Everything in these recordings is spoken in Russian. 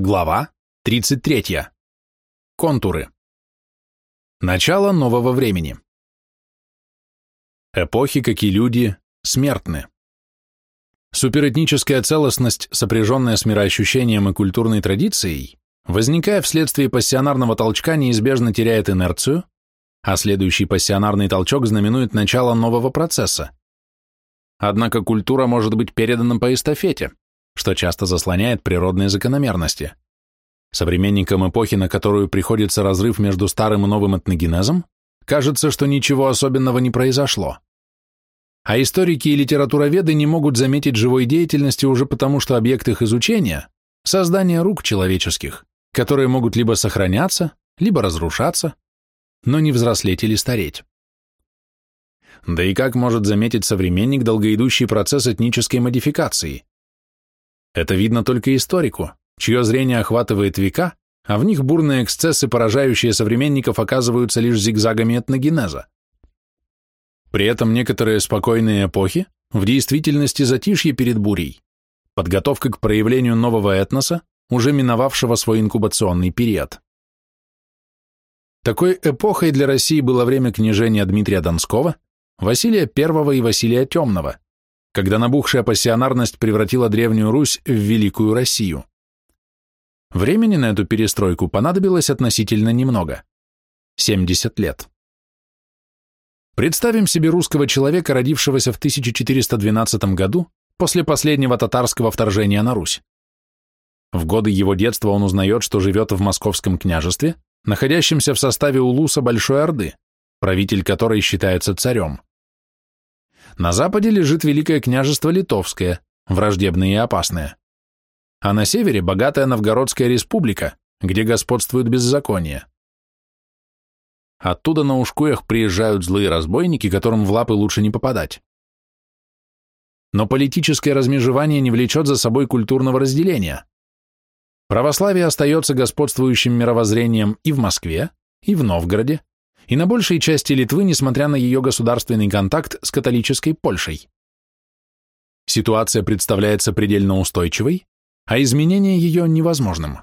Глава 33. Контуры. Начало нового времени. Эпохи, как и люди, смертны. Суперэтническая целостность, сопряженная с мироощущением и культурной традицией, возникая вследствие пассионарного толчка, неизбежно теряет инерцию, а следующий пассионарный толчок знаменует начало нового процесса. Однако культура может быть передана по эстафете, что часто заслоняет природные закономерности. Современникам эпохи, на которую приходится разрыв между старым и новым этногенезом, кажется, что ничего особенного не произошло. А историки и литературоведы не могут заметить живой деятельности уже потому, что объект их изучения – создание рук человеческих, которые могут либо сохраняться, либо разрушаться, но не взрослеть или стареть. Да и как может заметить современник долгоидущий процесс этнической модификации? Это видно только историку, чье зрение охватывает века, а в них бурные эксцессы, поражающие современников, оказываются лишь зигзагами этногенеза. При этом некоторые спокойные эпохи в действительности затишье перед бурей, подготовка к проявлению нового этноса, уже миновавшего свой инкубационный период. Такой эпохой для России было время княжения Дмитрия Донского, Василия I и Василия Темного, когда набухшая пассионарность превратила Древнюю Русь в Великую Россию. Времени на эту перестройку понадобилось относительно немного – 70 лет. Представим себе русского человека, родившегося в 1412 году после последнего татарского вторжения на Русь. В годы его детства он узнает, что живет в Московском княжестве, находящемся в составе Улуса Большой Орды, правитель которой считается царем. На западе лежит Великое княжество Литовское, враждебное и опасное. А на севере богатая Новгородская республика, где господствует беззаконие. Оттуда на ушкуях приезжают злые разбойники, которым в лапы лучше не попадать. Но политическое размежевание не влечет за собой культурного разделения. Православие остается господствующим мировоззрением и в Москве, и в Новгороде, и на большей части Литвы, несмотря на ее государственный контакт с католической Польшей. Ситуация представляется предельно устойчивой, а изменение ее невозможным.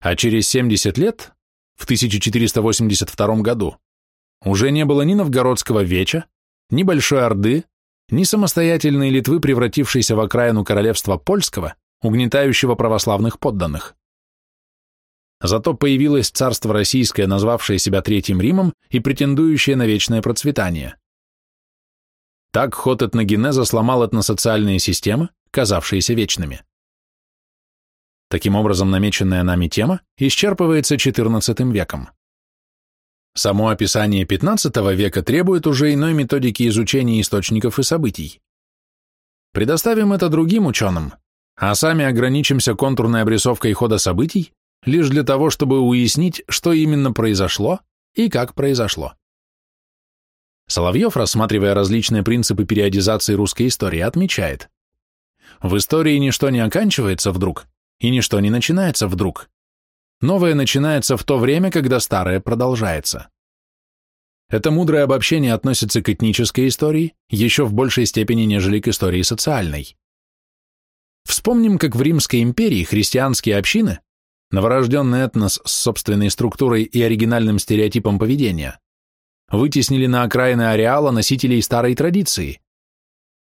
А через 70 лет, в 1482 году, уже не было ни Новгородского веча, ни Большой Орды, ни самостоятельной Литвы, превратившейся в окраину королевства польского, угнетающего православных подданных. Зато появилось царство российское, назвавшее себя Третьим Римом и претендующее на вечное процветание. Так ход этногенеза сломал этносоциальные системы, казавшиеся вечными. Таким образом, намеченная нами тема исчерпывается XIV веком. Само описание XV века требует уже иной методики изучения источников и событий. Предоставим это другим ученым, а сами ограничимся контурной обрисовкой хода событий лишь для того, чтобы уяснить, что именно произошло и как произошло. Соловьев, рассматривая различные принципы периодизации русской истории, отмечает, в истории ничто не оканчивается вдруг, и ничто не начинается вдруг. Новое начинается в то время, когда старое продолжается. Это мудрое обобщение относится к этнической истории еще в большей степени, нежели к истории социальной. Вспомним, как в Римской империи христианские общины новорожденный этнос с собственной структурой и оригинальным стереотипом поведения, вытеснили на окраины ареала носителей старой традиции.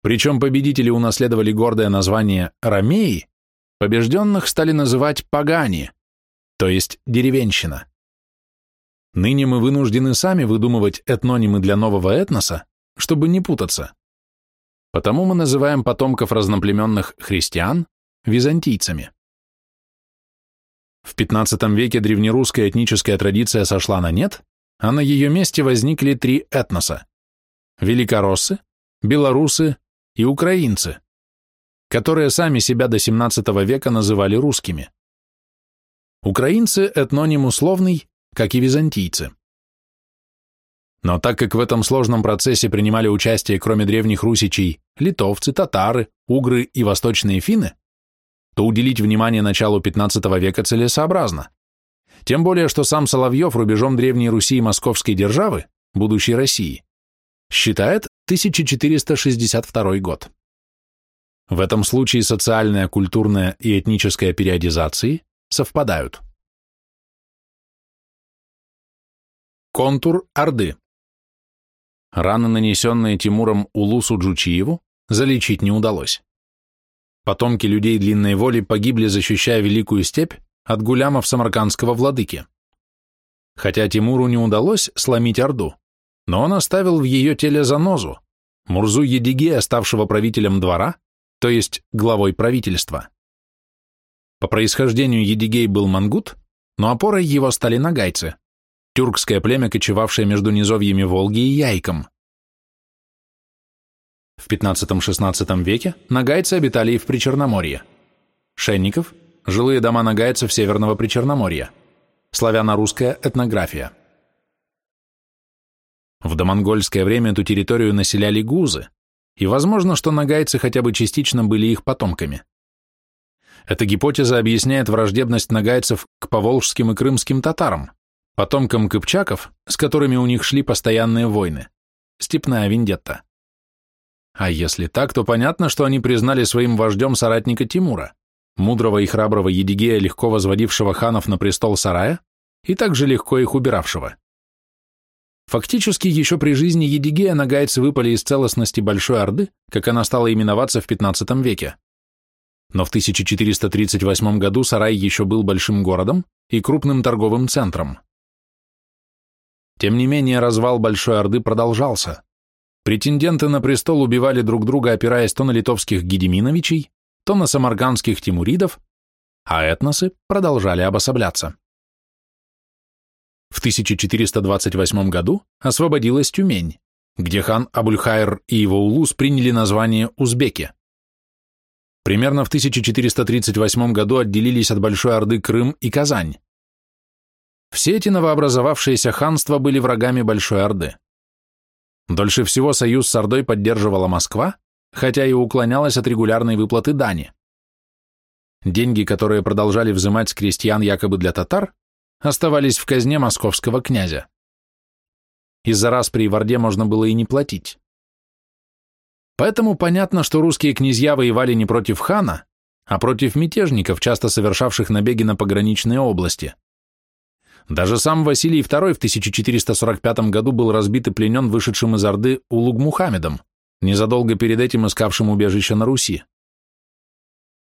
Причем победители унаследовали гордое название «ромеи», побежденных стали называть «пагани», то есть «деревенщина». Ныне мы вынуждены сами выдумывать этнонимы для нового этноса, чтобы не путаться. Потому мы называем потомков разноплеменных христиан византийцами. В XV веке древнерусская этническая традиция сошла на нет, а на ее месте возникли три этноса – великороссы, белорусы и украинцы, которые сами себя до XVII века называли русскими. Украинцы – этноним условный, как и византийцы. Но так как в этом сложном процессе принимали участие, кроме древних русичей, литовцы, татары, угры и восточные финны, то уделить внимание началу XV века целесообразно. Тем более, что сам Соловьев рубежом Древней Руси и Московской державы, будущей России, считает 1462 год. В этом случае социальная, культурная и этническая периодизации совпадают. Контур Орды Раны, нанесенные Тимуром Улусу Джучиеву, залечить не удалось. Потомки людей длинной воли погибли, защищая Великую степь от гулямов самаркандского владыки. Хотя Тимуру не удалось сломить Орду, но он оставил в ее теле занозу, Мурзу Едиге, ставшего правителем двора, то есть главой правительства. По происхождению Едигей был мангут, но опорой его стали нагайцы, тюркское племя, кочевавшее между низовьями Волги и Яйком. В 15-16 веке нагайцы обитали и в Причерноморье. Шенников – жилые дома нагайцев Северного Причерноморья. Славяно-русская этнография. В домонгольское время эту территорию населяли гузы, и возможно, что нагайцы хотя бы частично были их потомками. Эта гипотеза объясняет враждебность нагайцев к поволжским и крымским татарам, потомкам кыпчаков, с которыми у них шли постоянные войны. Степная вендетта. А если так, то понятно, что они признали своим вождем соратника Тимура, мудрого и храброго Едигея, легко возводившего ханов на престол сарая, и также легко их убиравшего. Фактически, еще при жизни Едигея нагайцы выпали из целостности Большой Орды, как она стала именоваться в XV веке. Но в 1438 году Сарай еще был большим городом и крупным торговым центром. Тем не менее, развал Большой Орды продолжался. Претенденты на престол убивали друг друга, опираясь то на литовских Гедеминовичей, то на самарганских тимуридов, а этносы продолжали обособляться. В 1428 году освободилась Тюмень, где хан Абульхайр и его улус приняли название Узбеки. Примерно в 1438 году отделились от Большой Орды Крым и Казань. Все эти новообразовавшиеся ханства были врагами Большой Орды. Дольше всего союз с Ордой поддерживала Москва, хотя и уклонялась от регулярной выплаты дани. Деньги, которые продолжали взимать с крестьян якобы для татар, оставались в казне московского князя. Из-за распри в Орде можно было и не платить. Поэтому понятно, что русские князья воевали не против хана, а против мятежников, часто совершавших набеги на пограничные области. Даже сам Василий II в 1445 году был разбит и пленен вышедшим из Орды Улуг Мухаммедом, незадолго перед этим искавшим убежище на Руси.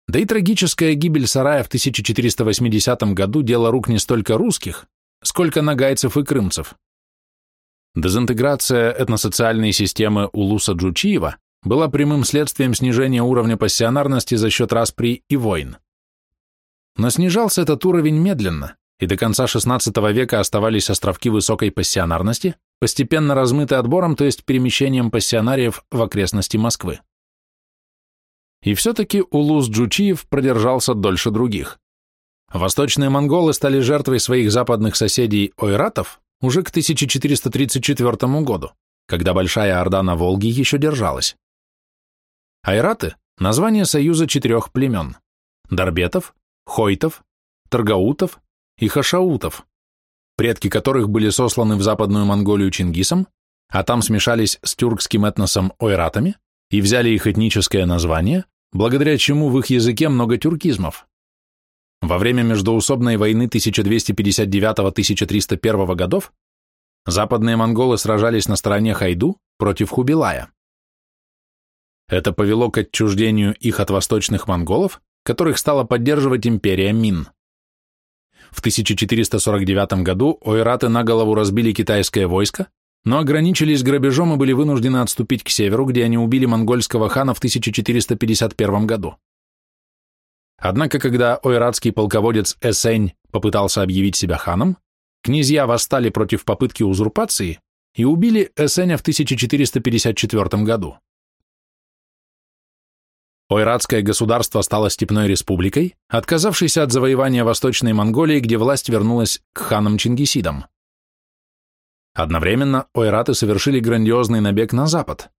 Да и трагическая гибель сарая в 1480 году – дело рук не столько русских, сколько нагайцев и крымцев. Дезинтеграция этносоциальной системы Улуса Джучиева была прямым следствием снижения уровня пассионарности за счет распри и войн. Но снижался этот уровень медленно, и до конца XVI века оставались островки высокой пассионарности, постепенно размыты отбором, то есть перемещением пассионариев в окрестности Москвы. И все-таки Улус Джучиев продержался дольше других. Восточные монголы стали жертвой своих западных соседей ойратов уже к 1434 году, когда Большая Орда на Волге еще держалась. Айраты – название союза четырех племен – Дарбетов, Хойтов, Таргаутов и хашаутов, предки которых были сосланы в Западную Монголию Чингисом, а там смешались с тюркским этносом ойратами и взяли их этническое название, благодаря чему в их языке много тюркизмов. Во время междоусобной войны 1259-1301 годов западные монголы сражались на стороне Хайду против Хубилая. Это повело к отчуждению их от восточных монголов, которых стала поддерживать империя Мин. В 1449 году ойраты на голову разбили китайское войско, но ограничились грабежом и были вынуждены отступить к северу, где они убили монгольского хана в 1451 году. Однако, когда ойратский полководец Эсень попытался объявить себя ханом, князья восстали против попытки узурпации и убили Эсеня в 1454 году. Ойратское государство стало степной республикой, отказавшейся от завоевания Восточной Монголии, где власть вернулась к ханам Чингисидам. Одновременно ойраты совершили грандиозный набег на запад.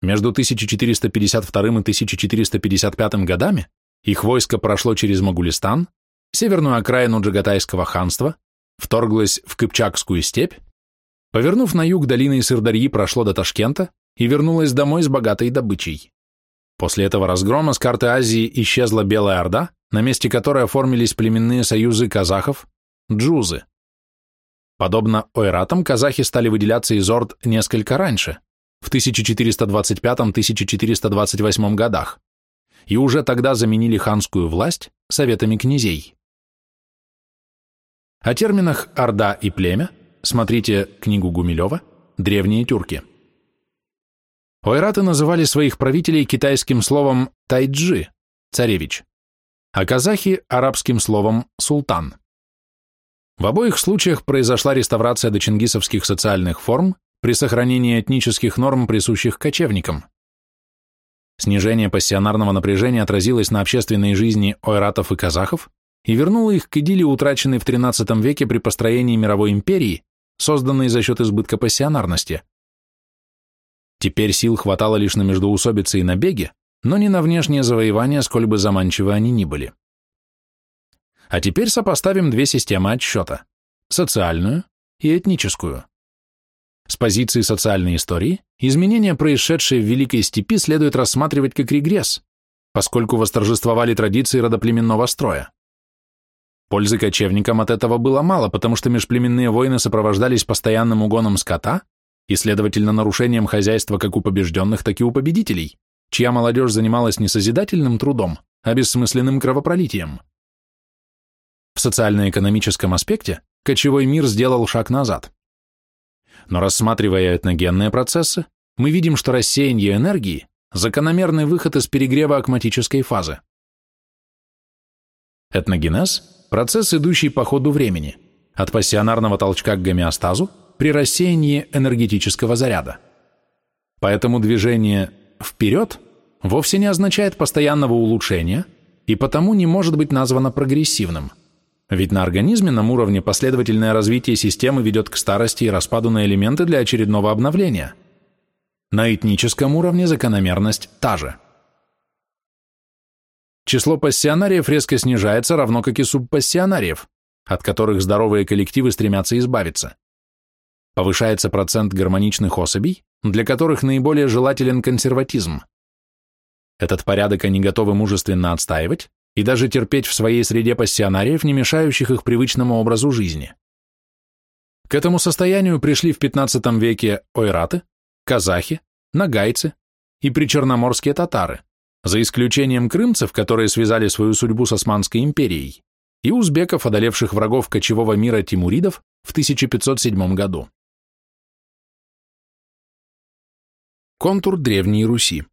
Между 1452 и 1455 годами их войско прошло через Могулистан, северную окраину Джагатайского ханства, вторглось в Кыпчакскую степь, повернув на юг долины Сырдарьи, прошло до Ташкента и вернулось домой с богатой добычей. После этого разгрома с карты Азии исчезла Белая Орда, на месте которой оформились племенные союзы казахов – джузы. Подобно ойратам, казахи стали выделяться из орд несколько раньше, в 1425-1428 годах, и уже тогда заменили ханскую власть советами князей. О терминах «орда» и «племя» смотрите книгу Гумилева «Древние тюрки». Ойраты называли своих правителей китайским словом «тайджи» – «царевич», а казахи – арабским словом «султан». В обоих случаях произошла реставрация дочингисовских социальных форм при сохранении этнических норм, присущих кочевникам. Снижение пассионарного напряжения отразилось на общественной жизни ойратов и казахов и вернуло их к идиллии, утраченной в XIII веке при построении мировой империи, созданной за счет избытка пассионарности. Теперь сил хватало лишь на междоусобицы и набеги, но не на внешнее завоевание, сколь бы заманчивы они ни были. А теперь сопоставим две системы отсчета – социальную и этническую. С позиции социальной истории изменения, происшедшие в Великой Степи, следует рассматривать как регресс, поскольку восторжествовали традиции родоплеменного строя. Пользы кочевникам от этого было мало, потому что межплеменные войны сопровождались постоянным угоном скота и, следовательно, нарушением хозяйства как у побежденных, так и у победителей, чья молодежь занималась не созидательным трудом, а бессмысленным кровопролитием. В социально-экономическом аспекте кочевой мир сделал шаг назад. Но рассматривая этногенные процессы, мы видим, что рассеяние энергии – закономерный выход из перегрева акматической фазы. Этногенез – процесс, идущий по ходу времени, от пассионарного толчка к гомеостазу при рассеянии энергетического заряда. Поэтому движение «вперед» вовсе не означает постоянного улучшения и потому не может быть названо прогрессивным. Ведь на организменном уровне последовательное развитие системы ведет к старости и распаду на элементы для очередного обновления. На этническом уровне закономерность та же. Число пассионариев резко снижается, равно как и субпассионариев, от которых здоровые коллективы стремятся избавиться. Повышается процент гармоничных особей, для которых наиболее желателен консерватизм. Этот порядок они готовы мужественно отстаивать и даже терпеть в своей среде пассионариев, не мешающих их привычному образу жизни. К этому состоянию пришли в XV веке ойраты, казахи, нагайцы и причерноморские татары, за исключением крымцев, которые связали свою судьбу с Османской империей, и узбеков, одолевших врагов кочевого мира тимуридов в 1507 году. Контур Древней Руси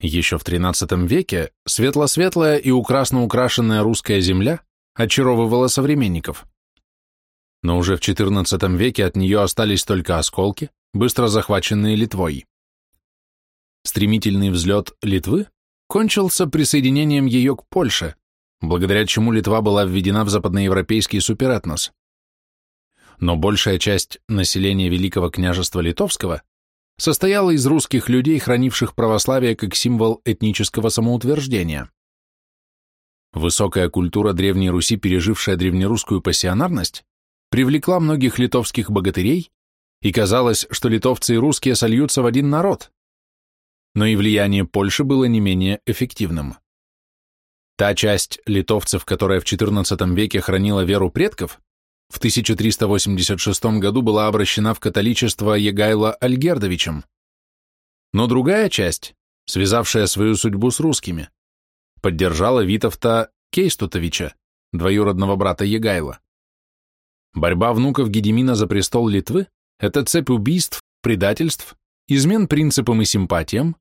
Еще в XIII веке светло-светлая и украсно украшенная русская земля очаровывала современников. Но уже в XIV веке от нее остались только осколки, быстро захваченные Литвой. Стремительный взлет Литвы кончился присоединением ее к Польше, благодаря чему Литва была введена в западноевропейский суперэтнос. Но большая часть населения Великого княжества Литовского состояла из русских людей, хранивших православие как символ этнического самоутверждения. Высокая культура Древней Руси, пережившая древнерусскую пассионарность, привлекла многих литовских богатырей, и казалось, что литовцы и русские сольются в один народ. Но и влияние Польши было не менее эффективным. Та часть литовцев, которая в XIV веке хранила веру предков, в 1386 году была обращена в католичество Егайло Альгердовичем. Но другая часть, связавшая свою судьбу с русскими, поддержала Витовта Кейстутовича, двоюродного брата Егайла. Борьба внуков Гедемина за престол Литвы – это цепь убийств, предательств, измен принципам и симпатиям,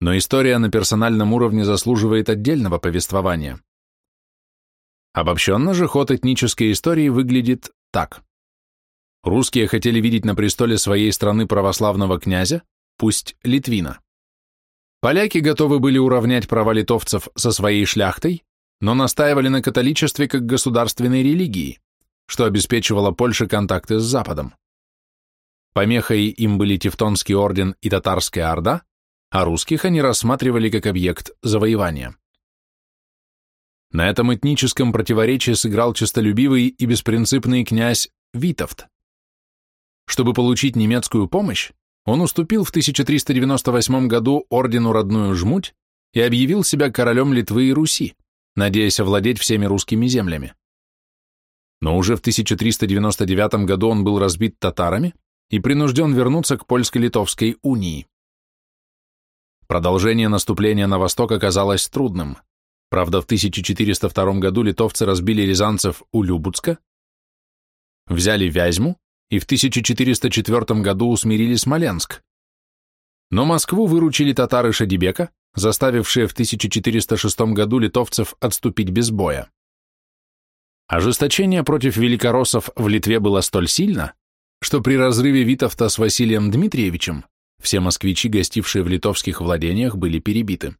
но история на персональном уровне заслуживает отдельного повествования. Обобщенно же ход этнической истории выглядит так. Русские хотели видеть на престоле своей страны православного князя, пусть Литвина. Поляки готовы были уравнять права литовцев со своей шляхтой, но настаивали на католичестве как государственной религии, что обеспечивало Польше контакты с Западом. Помехой им были Тевтонский орден и Татарская Орда, а русских они рассматривали как объект завоевания. На этом этническом противоречии сыграл честолюбивый и беспринципный князь Витовт. Чтобы получить немецкую помощь, он уступил в 1398 году ордену Родную Жмуть и объявил себя королем Литвы и Руси, надеясь овладеть всеми русскими землями. Но уже в 1399 году он был разбит татарами и принужден вернуться к польско-литовской унии. Продолжение наступления на восток оказалось трудным. Правда, в 1402 году литовцы разбили рязанцев у Любуцка, взяли Вязьму и в 1404 году усмирили Смоленск. Но Москву выручили татары Шадибека, заставившие в 1406 году литовцев отступить без боя. Ожесточение против великороссов в Литве было столь сильно, что при разрыве Витовта с Василием Дмитриевичем все москвичи, гостившие в литовских владениях, были перебиты.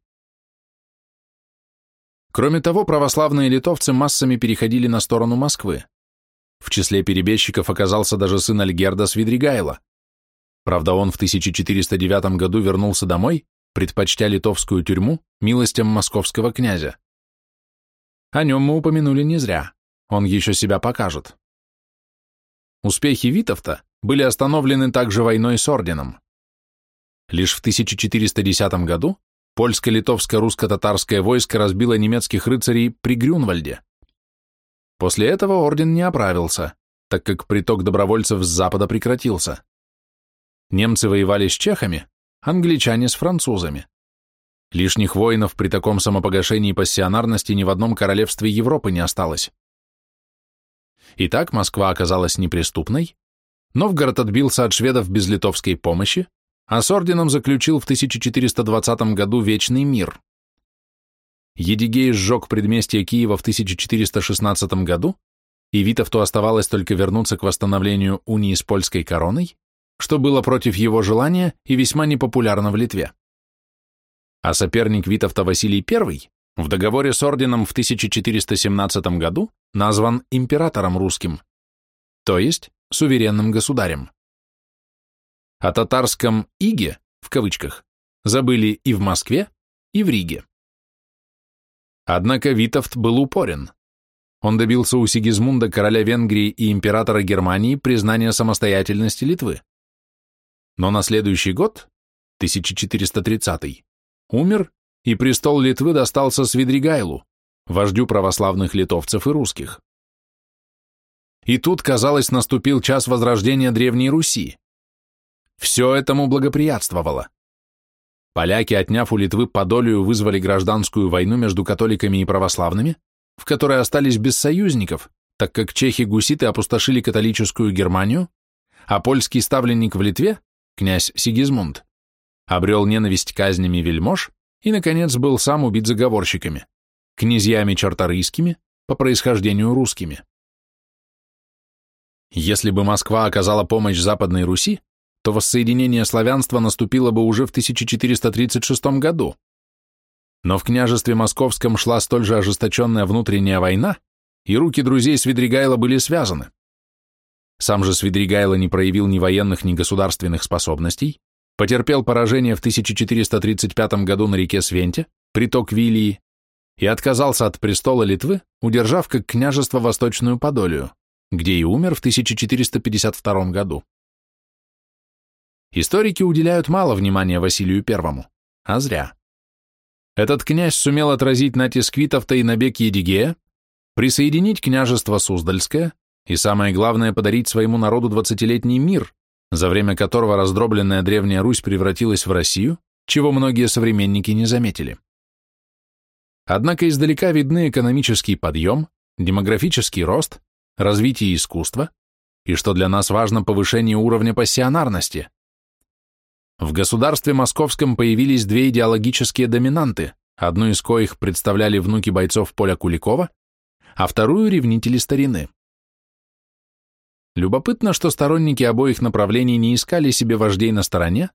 Кроме того, православные литовцы массами переходили на сторону Москвы. В числе перебежчиков оказался даже сын Альгерда Свидригайла. Правда, он в 1409 году вернулся домой, предпочтя литовскую тюрьму милостям московского князя. О нем мы упомянули не зря, он еще себя покажет. Успехи Витовта были остановлены также войной с орденом. Лишь в 1410 году польско-литовско-русско-татарское войско разбило немецких рыцарей при Грюнвальде. После этого орден не оправился, так как приток добровольцев с запада прекратился. Немцы воевали с чехами, англичане с французами. Лишних воинов при таком самопогашении пассионарности ни в одном королевстве Европы не осталось. Итак, Москва оказалась неприступной, Новгород отбился от шведов без литовской помощи, а с орденом заключил в 1420 году Вечный мир. Едигей сжег предместье Киева в 1416 году, и Витовту оставалось только вернуться к восстановлению унии с польской короной, что было против его желания и весьма непопулярно в Литве. А соперник Витовта Василий I в договоре с орденом в 1417 году назван императором русским, то есть суверенным государем. О татарском «иге» в кавычках забыли и в Москве, и в Риге. Однако Витовт был упорен. Он добился у Сигизмунда, короля Венгрии и императора Германии, признания самостоятельности Литвы. Но на следующий год, 1430 умер, и престол Литвы достался Свидригайлу, вождю православных литовцев и русских. И тут, казалось, наступил час возрождения Древней Руси. Все этому благоприятствовало. Поляки, отняв у Литвы Подолию, вызвали гражданскую войну между католиками и православными, в которой остались без союзников, так как чехи-гуситы опустошили католическую Германию, а польский ставленник в Литве, князь Сигизмунд, обрел ненависть казнями вельмож и, наконец, был сам убит заговорщиками, князьями черторийскими, по происхождению русскими. Если бы Москва оказала помощь Западной Руси, то воссоединение славянства наступило бы уже в 1436 году. Но в княжестве московском шла столь же ожесточенная внутренняя война, и руки друзей Свидригайла были связаны. Сам же Свидригайло не проявил ни военных, ни государственных способностей, потерпел поражение в 1435 году на реке Свенте, приток Вилии, и отказался от престола Литвы, удержав как княжество Восточную Подолию, где и умер в 1452 году. Историки уделяют мало внимания Василию I, а зря. Этот князь сумел отразить натиск Витовта и набег Едигея, присоединить княжество Суздальское и, самое главное, подарить своему народу двадцатилетний мир, за время которого раздробленная Древняя Русь превратилась в Россию, чего многие современники не заметили. Однако издалека видны экономический подъем, демографический рост, развитие искусства и, что для нас важно, повышение уровня пассионарности. В государстве московском появились две идеологические доминанты, одну из коих представляли внуки бойцов Поля Куликова, а вторую – ревнители старины. Любопытно, что сторонники обоих направлений не искали себе вождей на стороне,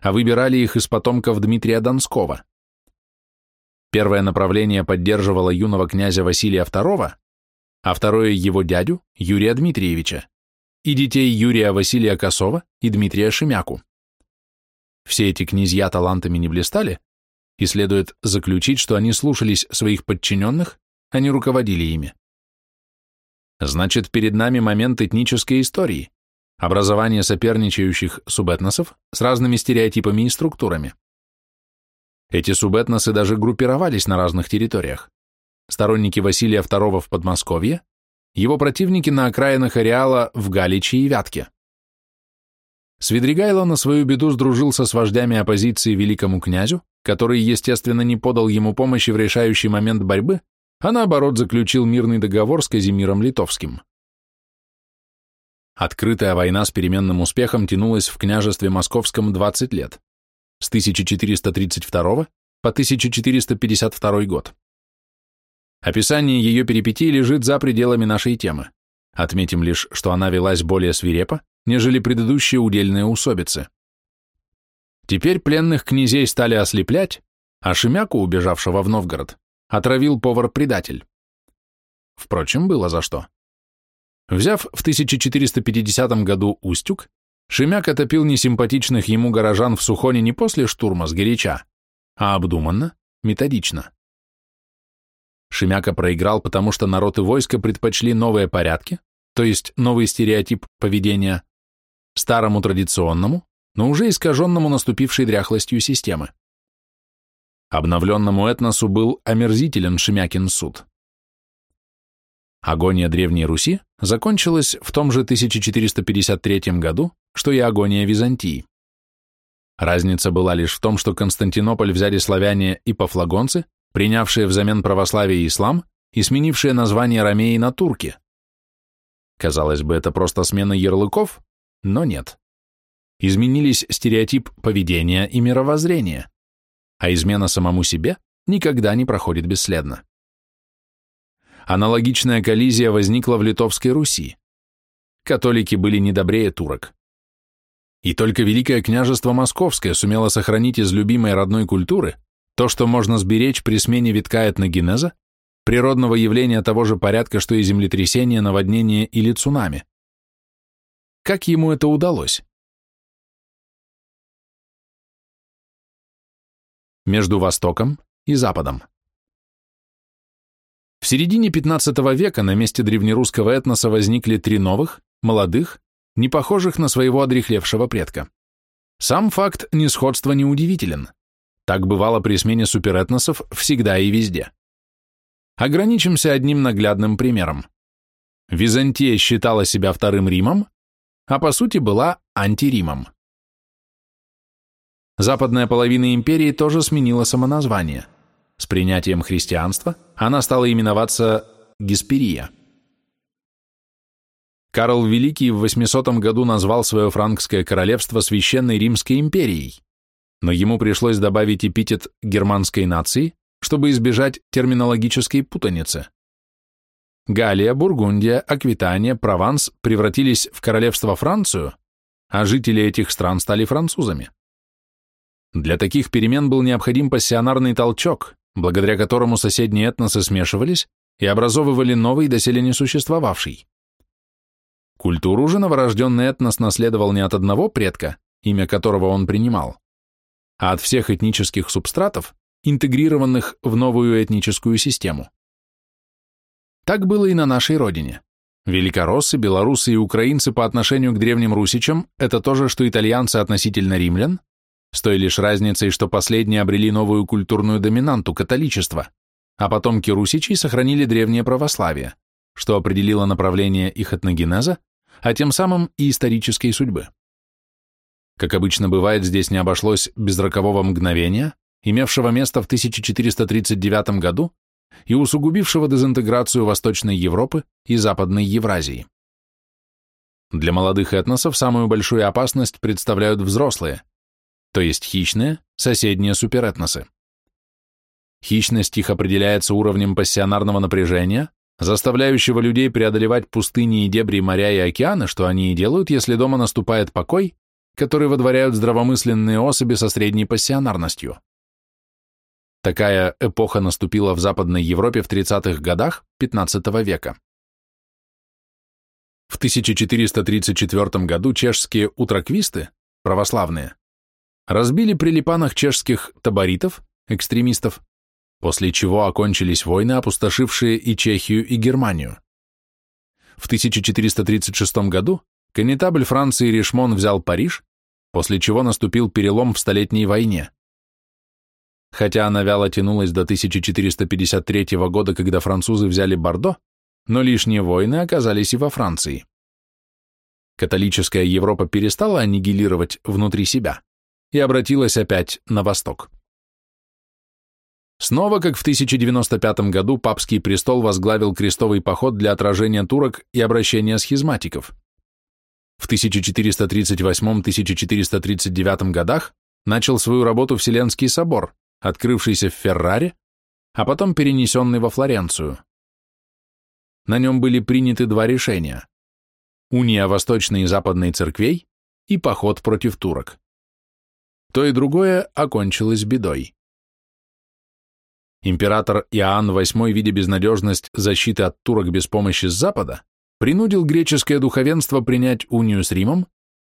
а выбирали их из потомков Дмитрия Донского. Первое направление поддерживало юного князя Василия II, а второе – его дядю, Юрия Дмитриевича, и детей Юрия Василия Косова и Дмитрия Шемяку. Все эти князья талантами не блистали, и следует заключить, что они слушались своих подчиненных, а не руководили ими. Значит, перед нами момент этнической истории, образование соперничающих субэтносов с разными стереотипами и структурами. Эти субэтносы даже группировались на разных территориях. Сторонники Василия II в Подмосковье, его противники на окраинах ареала в Галиче и Вятке. Свидригайло на свою беду сдружился с вождями оппозиции великому князю, который, естественно, не подал ему помощи в решающий момент борьбы, а наоборот заключил мирный договор с Казимиром Литовским. Открытая война с переменным успехом тянулась в княжестве Московском 20 лет, с 1432 по 1452 год. Описание ее перипетий лежит за пределами нашей темы. Отметим лишь, что она велась более свирепо, нежели предыдущие удельные усобицы. Теперь пленных князей стали ослеплять, а Шемяку, убежавшего в Новгород, отравил повар-предатель. Впрочем, было за что. Взяв в 1450 году Устюг, Шемяк отопил несимпатичных ему горожан в Сухоне не после штурма с горяча, а обдуманно, методично. Шемяка проиграл, потому что народ и войско предпочли новые порядки, то есть новый стереотип поведения, старому традиционному, но уже искаженному наступившей дряхлостью системы. Обновленному этносу был омерзителен Шемякин суд. Агония Древней Руси закончилась в том же 1453 году, что и агония Византии. Разница была лишь в том, что Константинополь взяли славяне и пофлагонцы, принявшие взамен православие и ислам и сменившие название ромеи на турки. Казалось бы, это просто смена ярлыков, но нет. Изменились стереотип поведения и мировоззрения, а измена самому себе никогда не проходит бесследно. Аналогичная коллизия возникла в Литовской Руси. Католики были недобрее турок. И только Великое княжество Московское сумело сохранить из любимой родной культуры то, что можно сберечь при смене витка этногенеза, природного явления того же порядка, что и землетрясение, наводнение или цунами. Как ему это удалось? Между Востоком и Западом. В середине XV века на месте древнерусского этноса возникли три новых, молодых, не похожих на своего одрехлевшего предка. Сам факт несходства неудивителен. Так бывало при смене суперэтносов всегда и везде. Ограничимся одним наглядным примером. Византия считала себя вторым Римом, а по сути была антиримом. Западная половина империи тоже сменила самоназвание. С принятием христианства она стала именоваться Гесперия. Карл Великий в 800 году назвал свое франкское королевство Священной Римской империей, но ему пришлось добавить эпитет германской нации, чтобы избежать терминологической путаницы. Галия, Бургундия, Аквитания, Прованс превратились в королевство Францию, а жители этих стран стали французами. Для таких перемен был необходим пассионарный толчок, благодаря которому соседние этносы смешивались и образовывали новый, доселе не существовавший. Культуру же новорожденный этнос наследовал не от одного предка, имя которого он принимал, а от всех этнических субстратов, интегрированных в новую этническую систему. Так было и на нашей родине. Великороссы, белорусы и украинцы по отношению к древним русичам – это то же, что итальянцы относительно римлян, с той лишь разницей, что последние обрели новую культурную доминанту – католичество, а потомки русичей сохранили древнее православие, что определило направление их этногенеза, а тем самым и исторической судьбы. Как обычно бывает, здесь не обошлось без рокового мгновения, имевшего место в 1439 году и усугубившего дезинтеграцию Восточной Европы и Западной Евразии. Для молодых этносов самую большую опасность представляют взрослые, то есть хищные, соседние суперэтносы. Хищность их определяется уровнем пассионарного напряжения, заставляющего людей преодолевать пустыни и дебри моря и океаны, что они и делают, если дома наступает покой, который водворяют здравомысленные особи со средней пассионарностью. Такая эпоха наступила в Западной Европе в 30-х годах XV века. В 1434 году чешские утраквисты, православные, разбили при Липанах чешских таборитов, экстремистов, после чего окончились войны, опустошившие и Чехию, и Германию. В 1436 году конетабль Франции Ришмон взял Париж, после чего наступил перелом в Столетней войне. Хотя она вяло тянулась до 1453 года, когда французы взяли Бордо, но лишние войны оказались и во Франции. Католическая Европа перестала аннигилировать внутри себя и обратилась опять на восток. Снова, как в 1095 году, папский престол возглавил крестовый поход для отражения турок и обращения схизматиков. В 1438-1439 годах начал свою работу Вселенский собор, открывшийся в Ферраре, а потом перенесенный во Флоренцию. На нем были приняты два решения – уния Восточной и Западной церквей и поход против турок. То и другое окончилось бедой. Император Иоанн VIII, видя безнадежность защиты от турок без помощи с Запада, принудил греческое духовенство принять унию с Римом,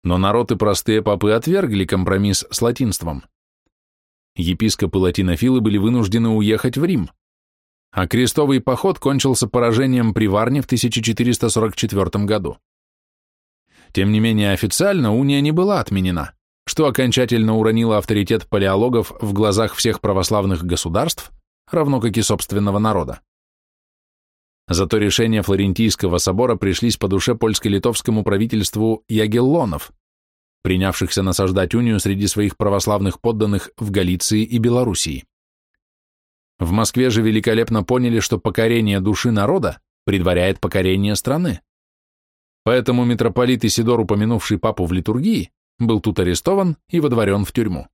но народ и простые попы отвергли компромисс с латинством. Епископы латинофилы были вынуждены уехать в Рим, а крестовый поход кончился поражением при Варне в 1444 году. Тем не менее, официально уния не была отменена, что окончательно уронило авторитет палеологов в глазах всех православных государств, равно как и собственного народа. Зато решения Флорентийского собора пришлись по душе польско-литовскому правительству Ягеллонов, принявшихся насаждать унию среди своих православных подданных в Галиции и Белоруссии. В Москве же великолепно поняли, что покорение души народа предваряет покорение страны. Поэтому митрополит Исидор, упомянувший папу в литургии, был тут арестован и водворен в тюрьму.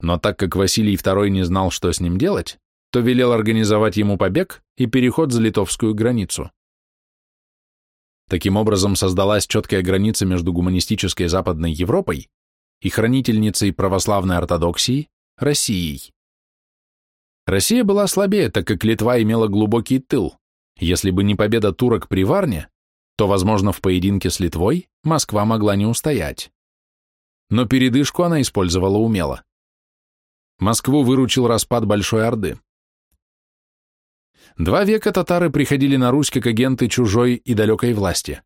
Но так как Василий II не знал, что с ним делать, то велел организовать ему побег и переход за литовскую границу. Таким образом создалась четкая граница между гуманистической Западной Европой и хранительницей православной ортодоксии Россией. Россия была слабее, так как Литва имела глубокий тыл. Если бы не победа турок при Варне, то, возможно, в поединке с Литвой Москва могла не устоять. Но передышку она использовала умело. Москву выручил распад Большой Орды. Два века татары приходили на Русь как агенты чужой и далекой власти.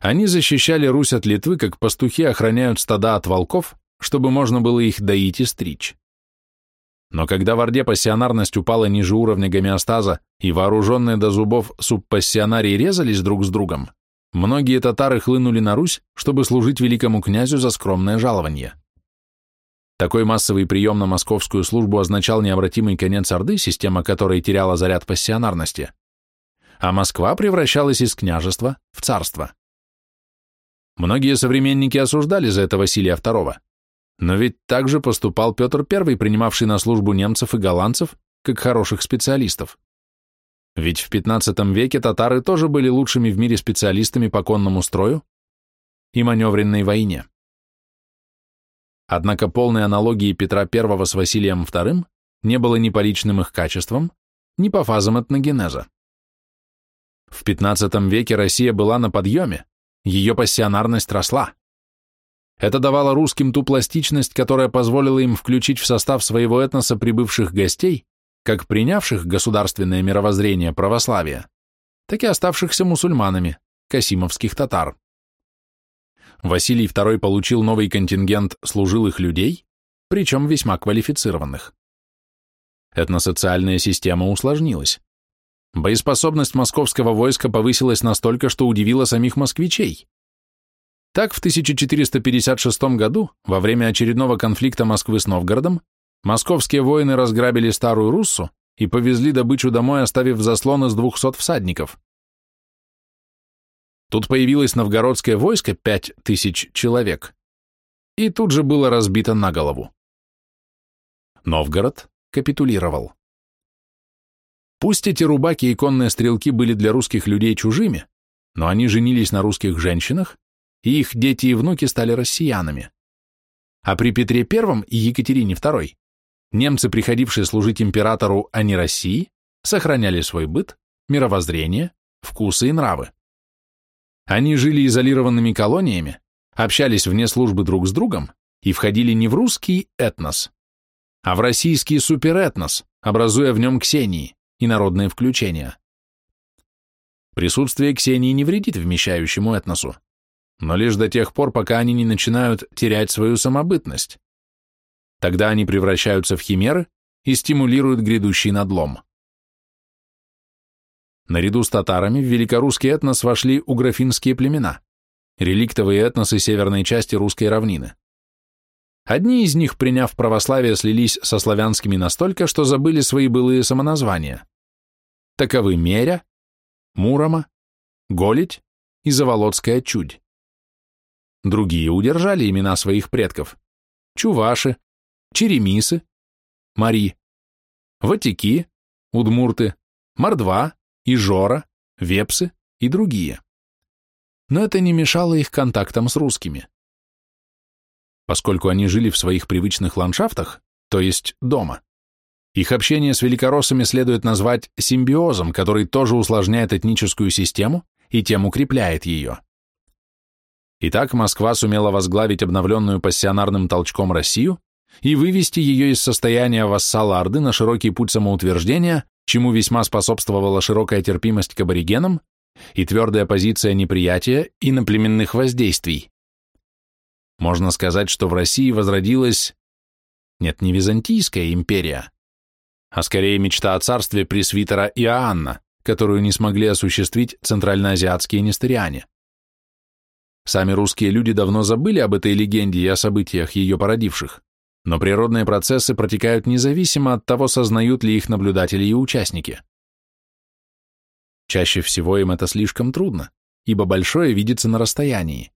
Они защищали Русь от Литвы, как пастухи охраняют стада от волков, чтобы можно было их доить и стричь. Но когда в Орде пассионарность упала ниже уровня гомеостаза и вооруженные до зубов субпассионарии резались друг с другом, многие татары хлынули на Русь, чтобы служить великому князю за скромное жалование. Такой массовый прием на московскую службу означал необратимый конец Орды, система которой теряла заряд пассионарности, а Москва превращалась из княжества в царство. Многие современники осуждали за это Василия II, но ведь так же поступал Петр I, принимавший на службу немцев и голландцев, как хороших специалистов. Ведь в XV веке татары тоже были лучшими в мире специалистами по конному строю и маневренной войне. Однако полной аналогии Петра I с Василием II не было ни по личным их качествам, ни по фазам этногенеза. В XV веке Россия была на подъеме, ее пассионарность росла. Это давало русским ту пластичность, которая позволила им включить в состав своего этноса прибывших гостей, как принявших государственное мировоззрение православия, так и оставшихся мусульманами, касимовских татар. Василий II получил новый контингент служилых людей, причем весьма квалифицированных. Этносоциальная система усложнилась. Боеспособность московского войска повысилась настолько, что удивила самих москвичей. Так, в 1456 году, во время очередного конфликта Москвы с Новгородом, московские воины разграбили Старую Руссу и повезли добычу домой, оставив заслон из 200 всадников. Тут появилось новгородское войско, пять тысяч человек, и тут же было разбито на голову. Новгород капитулировал. Пусть эти рубаки и конные стрелки были для русских людей чужими, но они женились на русских женщинах, и их дети и внуки стали россиянами. А при Петре I и Екатерине II немцы, приходившие служить императору, а не России, сохраняли свой быт, мировоззрение, вкусы и нравы. Они жили изолированными колониями, общались вне службы друг с другом и входили не в русский этнос, а в российский суперэтнос, образуя в нем ксении и народные включения. Присутствие ксении не вредит вмещающему этносу, но лишь до тех пор, пока они не начинают терять свою самобытность. Тогда они превращаются в химеры и стимулируют грядущий надлом. Наряду с татарами в великорусский этнос вошли угрофинские племена, реликтовые этносы северной части русской равнины. Одни из них, приняв православие, слились со славянскими настолько, что забыли свои былые самоназвания. Таковы Меря, Мурома, Голить и Заволоцкая Чудь. Другие удержали имена своих предков – Чуваши, Черемисы, Мари, Ватики, Удмурты, Мордва, Ижора, Вепсы и другие. Но это не мешало их контактам с русскими. Поскольку они жили в своих привычных ландшафтах, то есть дома, их общение с великороссами следует назвать симбиозом, который тоже усложняет этническую систему и тем укрепляет ее. Итак, Москва сумела возглавить обновленную пассионарным толчком Россию и вывести ее из состояния вассала Орды на широкий путь самоутверждения, чему весьма способствовала широкая терпимость к аборигенам и твердая позиция неприятия иноплеменных воздействий. Можно сказать, что в России возродилась, нет, не Византийская империя, а скорее мечта о царстве пресвитера Иоанна, которую не смогли осуществить центральноазиатские нестериане. Сами русские люди давно забыли об этой легенде и о событиях, ее породивших, но природные процессы протекают независимо от того, сознают ли их наблюдатели и участники. Чаще всего им это слишком трудно, ибо большое видится на расстоянии.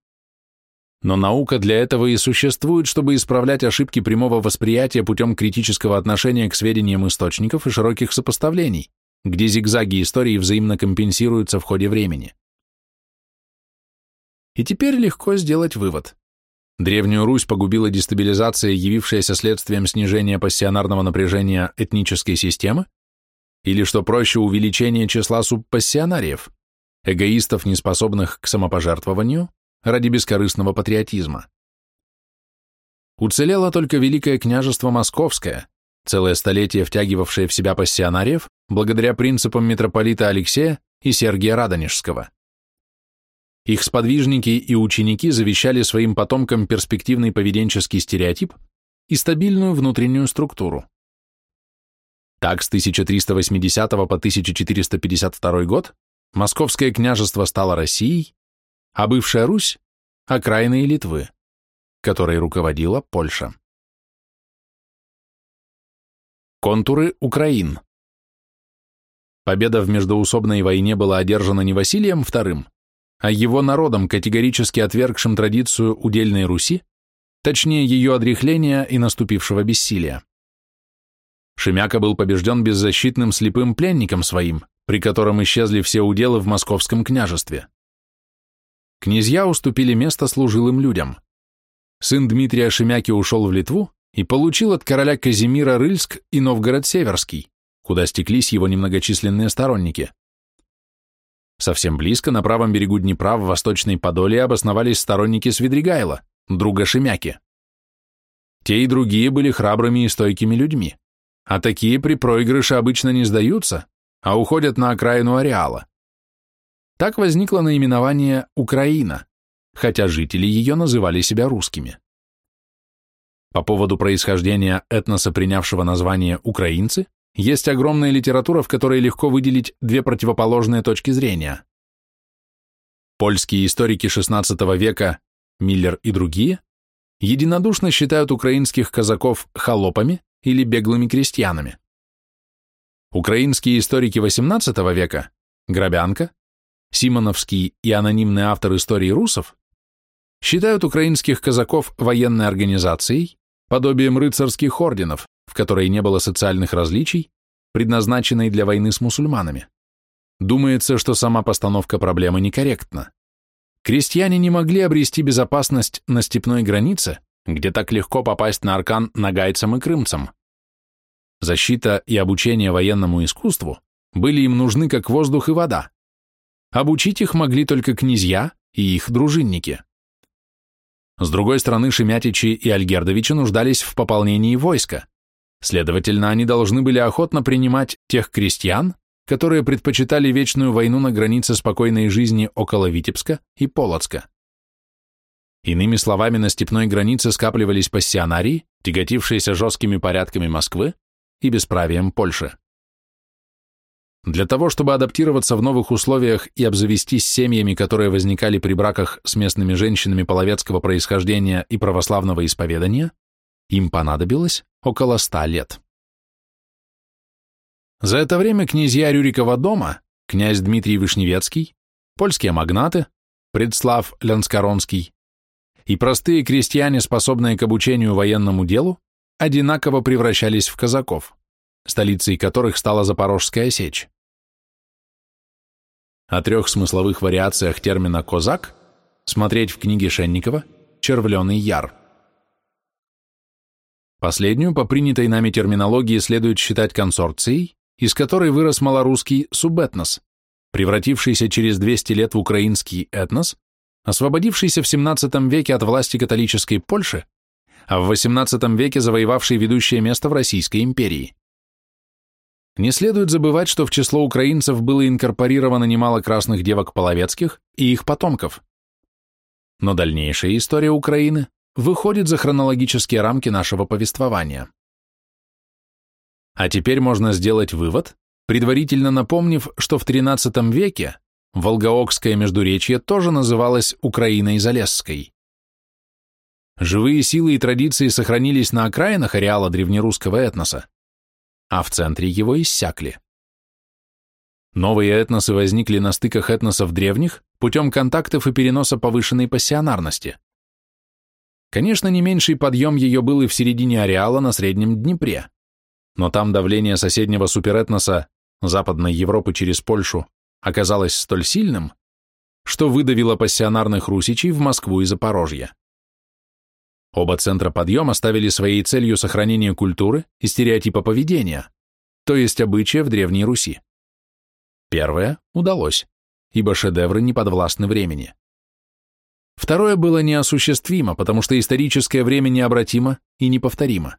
Но наука для этого и существует, чтобы исправлять ошибки прямого восприятия путем критического отношения к сведениям источников и широких сопоставлений, где зигзаги истории взаимно компенсируются в ходе времени. И теперь легко сделать вывод. Древнюю Русь погубила дестабилизация, явившаяся следствием снижения пассионарного напряжения этнической системы, или, что проще, увеличение числа субпассионариев, эгоистов, неспособных к самопожертвованию, ради бескорыстного патриотизма. Уцелело только Великое княжество Московское, целое столетие втягивавшее в себя пассионариев, благодаря принципам митрополита Алексея и Сергия Радонежского. Их сподвижники и ученики завещали своим потомкам перспективный поведенческий стереотип и стабильную внутреннюю структуру. Так, с 1380 по 1452 год Московское княжество стало Россией, а бывшая Русь – окраиной Литвы, которой руководила Польша. Контуры Украин Победа в междоусобной войне была одержана не Василием II, а его народом, категорически отвергшим традицию удельной Руси, точнее ее отрехления и наступившего бессилия. Шемяка был побежден беззащитным слепым пленником своим, при котором исчезли все уделы в московском княжестве. Князья уступили место служилым людям. Сын Дмитрия Шемяки ушел в Литву и получил от короля Казимира Рыльск и Новгород-Северский, куда стеклись его немногочисленные сторонники. Совсем близко, на правом берегу Днепра, в Восточной Подоле, обосновались сторонники Свидригайла, друга Шемяки. Те и другие были храбрыми и стойкими людьми, а такие при проигрыше обычно не сдаются, а уходят на окраину ареала. Так возникло наименование «Украина», хотя жители ее называли себя русскими. По поводу происхождения этноса, принявшего название «украинцы», есть огромная литература, в которой легко выделить две противоположные точки зрения. Польские историки XVI века, Миллер и другие, единодушно считают украинских казаков холопами или беглыми крестьянами. Украинские историки XVIII века, Грабянка, Симоновский и анонимный автор истории русов считают украинских казаков военной организацией, подобием рыцарских орденов, в которой не было социальных различий, предназначенной для войны с мусульманами. Думается, что сама постановка проблемы некорректна. Крестьяне не могли обрести безопасность на степной границе, где так легко попасть на аркан нагайцам и крымцам. Защита и обучение военному искусству были им нужны как воздух и вода, Обучить их могли только князья и их дружинники. С другой стороны, Шемятичи и Альгердовичи нуждались в пополнении войска. Следовательно, они должны были охотно принимать тех крестьян, которые предпочитали вечную войну на границе спокойной жизни около Витебска и Полоцка. Иными словами, на степной границе скапливались пассионарии, тяготившиеся жесткими порядками Москвы и бесправием Польши. Для того, чтобы адаптироваться в новых условиях и обзавестись семьями, которые возникали при браках с местными женщинами половецкого происхождения и православного исповедания, им понадобилось около ста лет. За это время князья Рюрикова дома, князь Дмитрий Вышневецкий, польские магнаты, Предслав Лянскоронский и простые крестьяне, способные к обучению военному делу, одинаково превращались в казаков, столицей которых стала Запорожская сечь. О трех смысловых вариациях термина «козак» смотреть в книге Шенникова «Червленый яр». Последнюю по принятой нами терминологии следует считать консорцией, из которой вырос малорусский субэтнос, превратившийся через 200 лет в украинский этнос, освободившийся в XVII веке от власти католической Польши, а в XVIII веке завоевавший ведущее место в Российской империи. Не следует забывать, что в число украинцев было инкорпорировано немало красных девок половецких и их потомков. Но дальнейшая история Украины выходит за хронологические рамки нашего повествования. А теперь можно сделать вывод, предварительно напомнив, что в XIII веке Волгоокское междуречье тоже называлось Украиной Залесской. Живые силы и традиции сохранились на окраинах ареала древнерусского этноса, а в центре его иссякли. Новые этносы возникли на стыках этносов древних путем контактов и переноса повышенной пассионарности. Конечно, не меньший подъем ее был и в середине ареала на Среднем Днепре, но там давление соседнего суперэтноса Западной Европы через Польшу оказалось столь сильным, что выдавило пассионарных русичей в Москву и Запорожье. Оба центра подъема ставили своей целью сохранение культуры и стереотипа поведения, то есть обычая в Древней Руси. Первое удалось, ибо шедевры не подвластны времени. Второе было неосуществимо, потому что историческое время необратимо и неповторимо.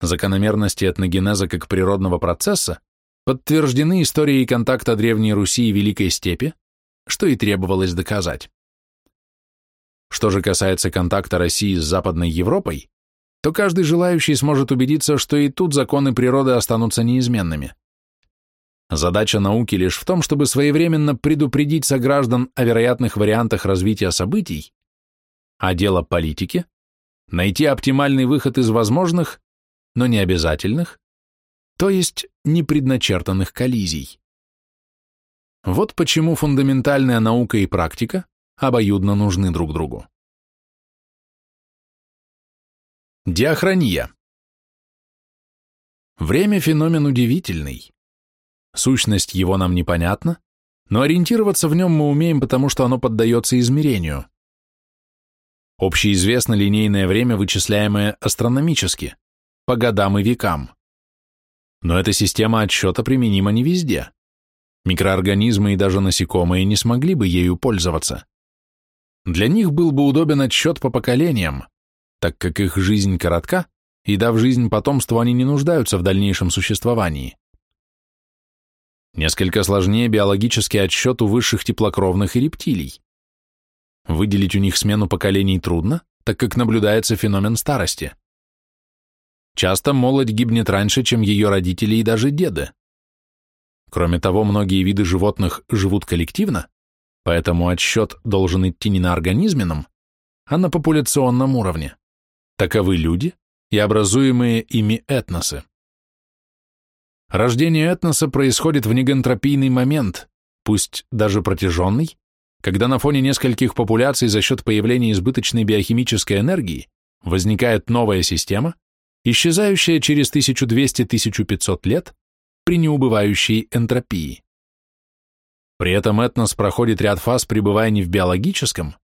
Закономерности этногенеза как природного процесса подтверждены историей контакта Древней Руси и Великой Степи, что и требовалось доказать. Что же касается контакта России с Западной Европой, то каждый желающий сможет убедиться, что и тут законы природы останутся неизменными. Задача науки лишь в том, чтобы своевременно предупредить сограждан о вероятных вариантах развития событий, а дело политики – найти оптимальный выход из возможных, но не обязательных, то есть непредначертанных коллизий. Вот почему фундаментальная наука и практика обоюдно нужны друг другу. Диахрония. Время – феномен удивительный. Сущность его нам непонятна, но ориентироваться в нем мы умеем, потому что оно поддается измерению. Общеизвестно линейное время, вычисляемое астрономически, по годам и векам. Но эта система отсчета применима не везде. Микроорганизмы и даже насекомые не смогли бы ею пользоваться. Для них был бы удобен отсчет по поколениям, так как их жизнь коротка, и дав жизнь потомству, они не нуждаются в дальнейшем существовании. Несколько сложнее биологический отсчет у высших теплокровных и рептилий. Выделить у них смену поколений трудно, так как наблюдается феномен старости. Часто молодь гибнет раньше, чем ее родители и даже деды. Кроме того, многие виды животных живут коллективно, Поэтому отсчет должен идти не на организменном, а на популяционном уровне. Таковы люди и образуемые ими этносы. Рождение этноса происходит в негантропийный момент, пусть даже протяженный, когда на фоне нескольких популяций за счет появления избыточной биохимической энергии возникает новая система, исчезающая через 1200-1500 лет при неубывающей энтропии. При этом этнос проходит ряд фаз, пребывая не в биологическом,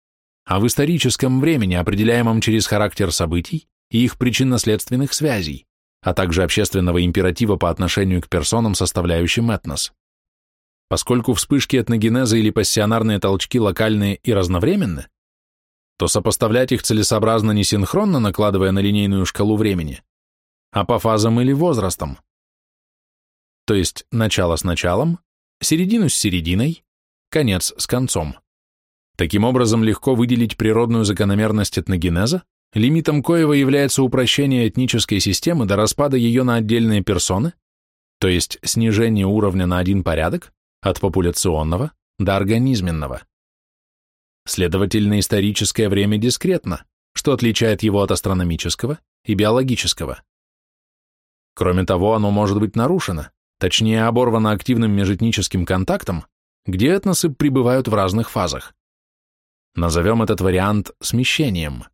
а в историческом времени, определяемом через характер событий и их причинно-следственных связей, а также общественного императива по отношению к персонам, составляющим этнос. Поскольку вспышки этногенеза или пассионарные толчки локальные и разновременны, то сопоставлять их целесообразно не синхронно, накладывая на линейную шкалу времени, а по фазам или возрастам. То есть начало с началом, середину с серединой, конец с концом. Таким образом, легко выделить природную закономерность этногенеза, лимитом коего является упрощение этнической системы до распада ее на отдельные персоны, то есть снижение уровня на один порядок от популяционного до организменного. Следовательно, историческое время дискретно, что отличает его от астрономического и биологического. Кроме того, оно может быть нарушено, точнее оборвано активным межэтническим контактом, где этносы пребывают в разных фазах. Назовем этот вариант смещением.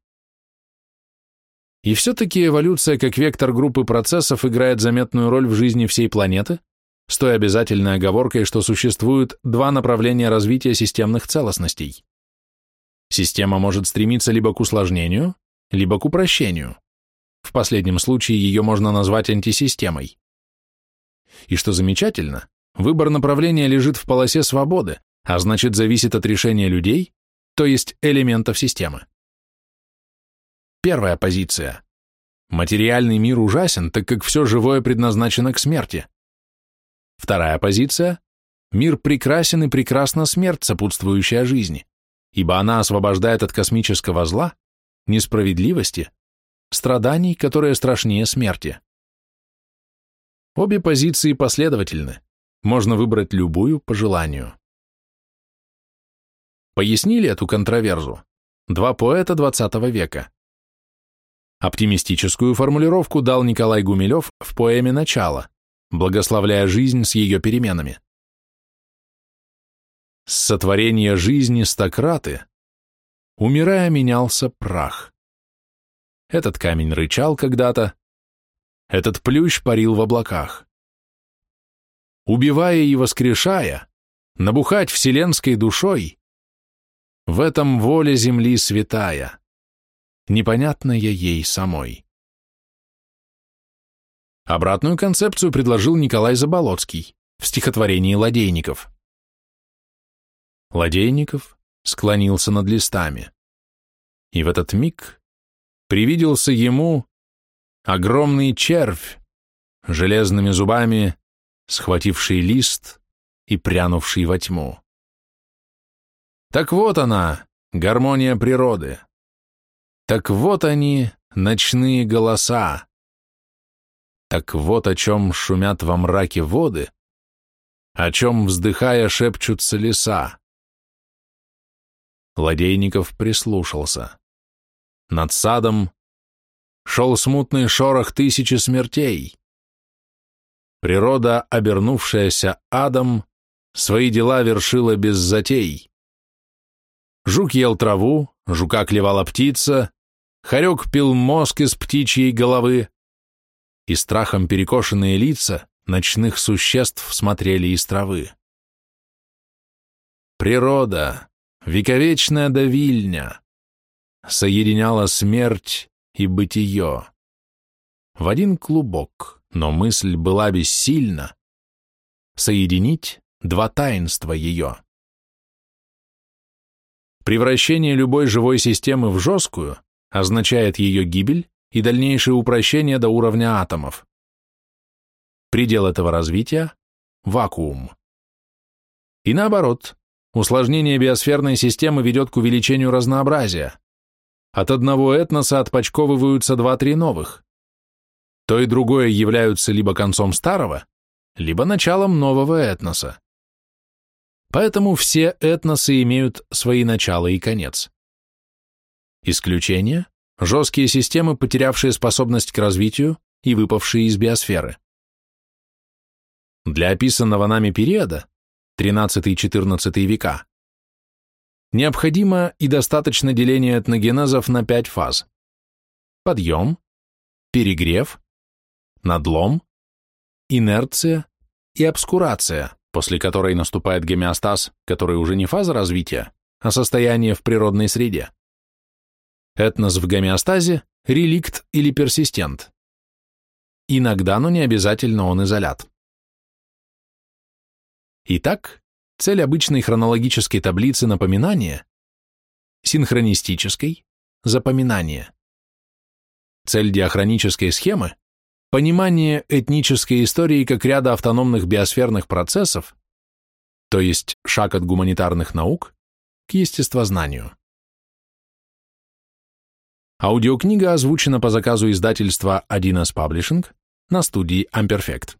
И все-таки эволюция как вектор группы процессов играет заметную роль в жизни всей планеты, с той обязательной оговоркой, что существуют два направления развития системных целостностей. Система может стремиться либо к усложнению, либо к упрощению. В последнем случае ее можно назвать антисистемой. И что замечательно, выбор направления лежит в полосе свободы, а значит зависит от решения людей, то есть элементов системы. Первая позиция. Материальный мир ужасен, так как все живое предназначено к смерти. Вторая позиция. Мир прекрасен и прекрасна смерть, сопутствующая жизни, ибо она освобождает от космического зла, несправедливости, страданий, которые страшнее смерти. Обе позиции последовательны, можно выбрать любую по желанию. Пояснили эту контроверзу два поэта XX века. Оптимистическую формулировку дал Николай Гумилев в поэме «Начало», благословляя жизнь с ее переменами. С сотворения жизни стократы, умирая, менялся прах. Этот камень рычал когда-то, этот плющ парил в облаках. Убивая и воскрешая, набухать вселенской душой, в этом воля земли святая, непонятная ей самой. Обратную концепцию предложил Николай Заболоцкий в стихотворении «Ладейников». Ладейников склонился над листами, и в этот миг привиделся ему огромный червь, железными зубами схвативший лист и прянувший во тьму. Так вот она, гармония природы. Так вот они, ночные голоса. Так вот о чем шумят во мраке воды, о чем, вздыхая, шепчутся леса. Ладейников прислушался. Над садом шел смутный шорох тысячи смертей. Природа, обернувшаяся адом, свои дела вершила без затей. Жук ел траву, жука клевала птица, хорек пил мозг из птичьей головы, и страхом перекошенные лица ночных существ смотрели из травы. Природа, вековечная давильня, соединяла смерть и бытие. В один клубок, но мысль была бессильна соединить два таинства ее. Превращение любой живой системы в жесткую означает ее гибель и дальнейшее упрощение до уровня атомов. Предел этого развития – вакуум. И наоборот, усложнение биосферной системы ведет к увеличению разнообразия. От одного этноса отпочковываются два-три новых. То и другое являются либо концом старого, либо началом нового этноса. Поэтому все этносы имеют свои начала и конец. Исключение – жесткие системы, потерявшие способность к развитию и выпавшие из биосферы. Для описанного нами периода, 13-14 века, необходимо и достаточно деление этногенезов на пять фаз. Подъем, перегрев, надлом, инерция и обскурация, после которой наступает гомеостаз, который уже не фаза развития, а состояние в природной среде. Этнос в гомеостазе – реликт или персистент. Иногда, но не обязательно он изолят. Итак, цель обычной хронологической таблицы напоминания – синхронистической – запоминание. Цель диахронической схемы – понимание этнической истории как ряда автономных биосферных процессов, то есть шаг от гуманитарных наук к естествознанию. Аудиокнига озвучена по заказу издательства 1С Publishing на студии Amperfect.